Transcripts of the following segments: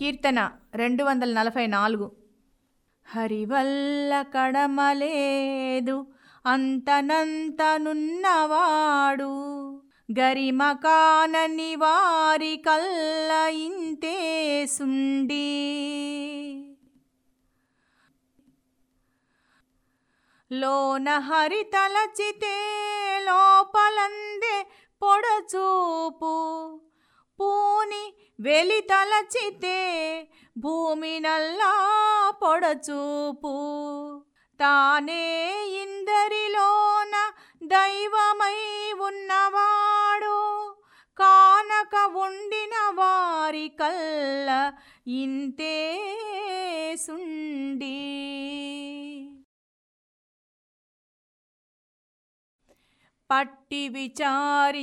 కీర్తన రెండు వందల నలభై నాలుగు. హరివల్ల కడమలేదు అంతనంతనున్నవాడు. గరిమ కానని వారి కల్ల ఇంతే సుండి. లోన హరితలచితే లోపలందే పొడచు పూని వెలి తలచితే భూమి నల్లా పొడచూపు. తానే ఇందరిలోన దైవమై ఉన్నవాడు. కానక ఉండిన వారి కల్ల ఇంతే సుండి. పట్టి విచారించుకుంటే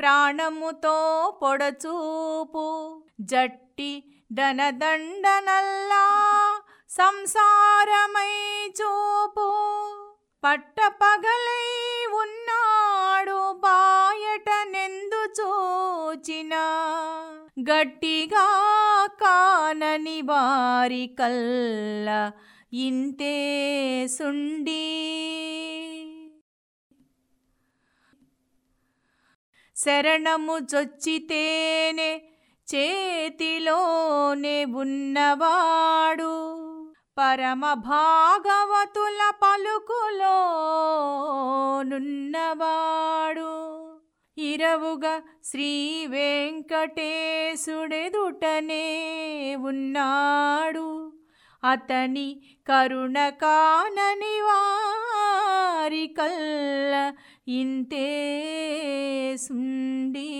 ప్రాణముతో పొడచూపు. జట్టి దనదండనల్లా సంసారమై చూపు. పట్టపగలై ఉన్నాడు బాయట నెందు చూచిన. గట్టిగా కానని వారి కల్ల ఇంతే సుండి శరణము చొచ్చితేనే చేతిలోనే ఉన్నవాడు. పరమ భాగవతుల పలుకులో నున్నవాడు ఇరవుగా శ్రీ వెంకటేశుడెదుటనే ఉన్నాడు. అతని కరుణ కానని వారి కల్ల ఇంతే సుండీ